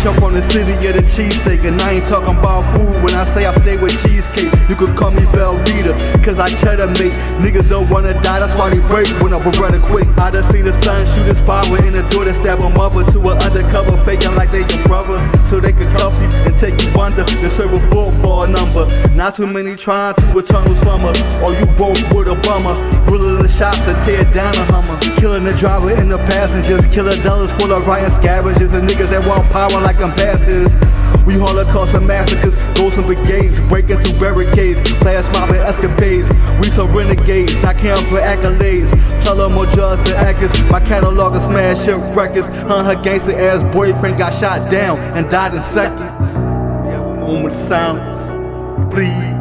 city of the cheesesteak, and I ain't talking about food when I say I stay with cheesecake. You could call me Bell Rita, cause I cheddar mate. Niggas don't wanna die, that's why they break when I'm Beretta quick. I done seen the sun shoot his fire in the door to stab a mother to an undercover, Not too many trying to eternal slumber, or you broke with a bummer. Bullet the shots to tear down a Hummer. Killing the driver and the passengers, Killing dollars full of rioting scavengers, and niggas that want power like ambassadors. We Holocaust and massacres, ghosts and brigades, breaking through barricades, flash mobbing escapades. We some renegades, not counting for accolades. Tell them more drugs than actors. My catalog is smash hit records. Hun, her gangster ass boyfriend got shot down and died in seconds. Moment of silence, please.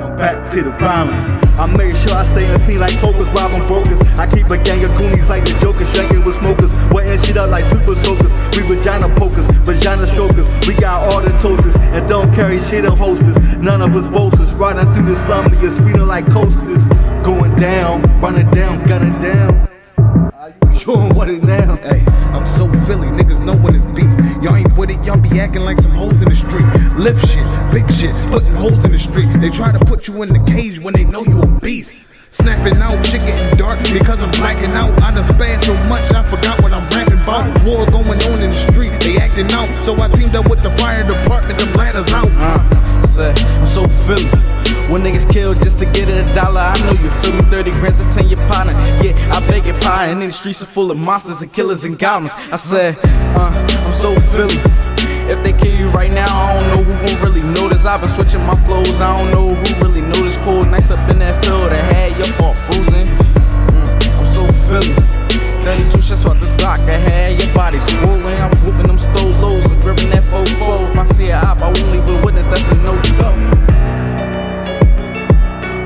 Now back to the violence. I make sure I stay in scene like focus, robbing brokers. I keep a gang of goonies like the Joker, shanking with smokers, wetting shit up like super soakers. We vagina pokers, vagina strokers. We got all the toasters and don't carry shit in holsters. None of us boasters, riding through the slum, we speeding like coasters. Going down, running down, gunning down. You don't want it now. Hey, I'm so Philly, niggas know when it's beef. Y'all ain't with it, y'all be acting like some street. Lift shit, big shit, putting holes in the street. They try to put you in the cage when they know you a beast. Snapping out, shit getting dark because I'm blacking out. I done spazzed so much, I forgot what I'm rapping about. War going on in the street, they acting out. So I teamed up with the fire department, the ladders out. Uh, say, I'm so Philly. When niggas kill just to get a dollar, I know you feel me. 30 grams to 10 your partner. Yeah, I beg it pie, and in the streets are full of monsters and killers and goblins. I said, uh, I'm so Philly. I've been switching my flows, I don't know who really noticed. Cold nights up in that field that had your heart frozen. Mm, I'm so Philly. 32 shots out this Glock, I had your body swollen. I was whooping them stolos and gripping that 4 If I see a op, I won't leave a witness, that's a no go.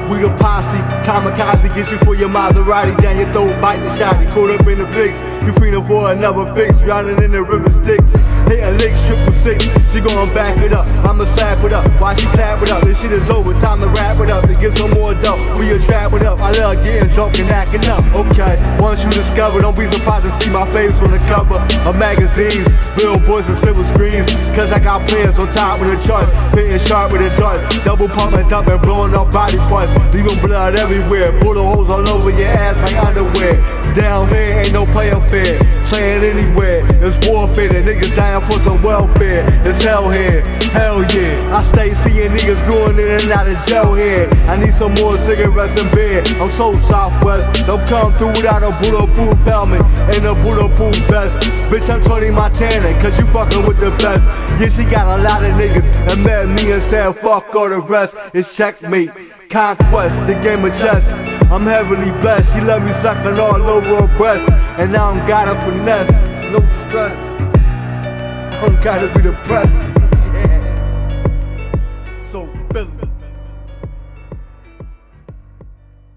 We the posse, kamikaze gets you for your Maserati down your throat, the shotty, caught up in the fix. You freedom for another fix, drowning in the river Styx. Hitting licks, triple six, she gon' back it up. I'ma slap it up, why she clap it up? This shit is over, time to wrap it up. To get some more dough, we a trap it up. I love getting drunk and acting up. Okay, once you discover, don't be surprised to see my face on the cover of magazines, billboards and silver screens. Cause I got plans on top of the charts, hitting sharp with a dart. Double pump and dump and blowing up body parts. Leaving blood everywhere, bullet holes all over your ass like underwear. Down here ain't no playing fair, playing anywhere. It's warfare, the niggas dying for some welfare. It's hell here, hell yeah. I stay seeing niggas going in and out of jail here. I need some more cigarettes and beer. I'm so southwest, don't come through without a bulletproof helmet and a bulletproof vest. Bitch, I'm Tony Montana, cause you fucking with the best. Yeah, she got a lot of niggas that met me and said fuck all the rest. It's checkmate. Conquest, the game of chess. I'm heavily blessed. She let me sucking all over her breast. And now I don't gotta finesse. No stress. I don't gotta be depressed.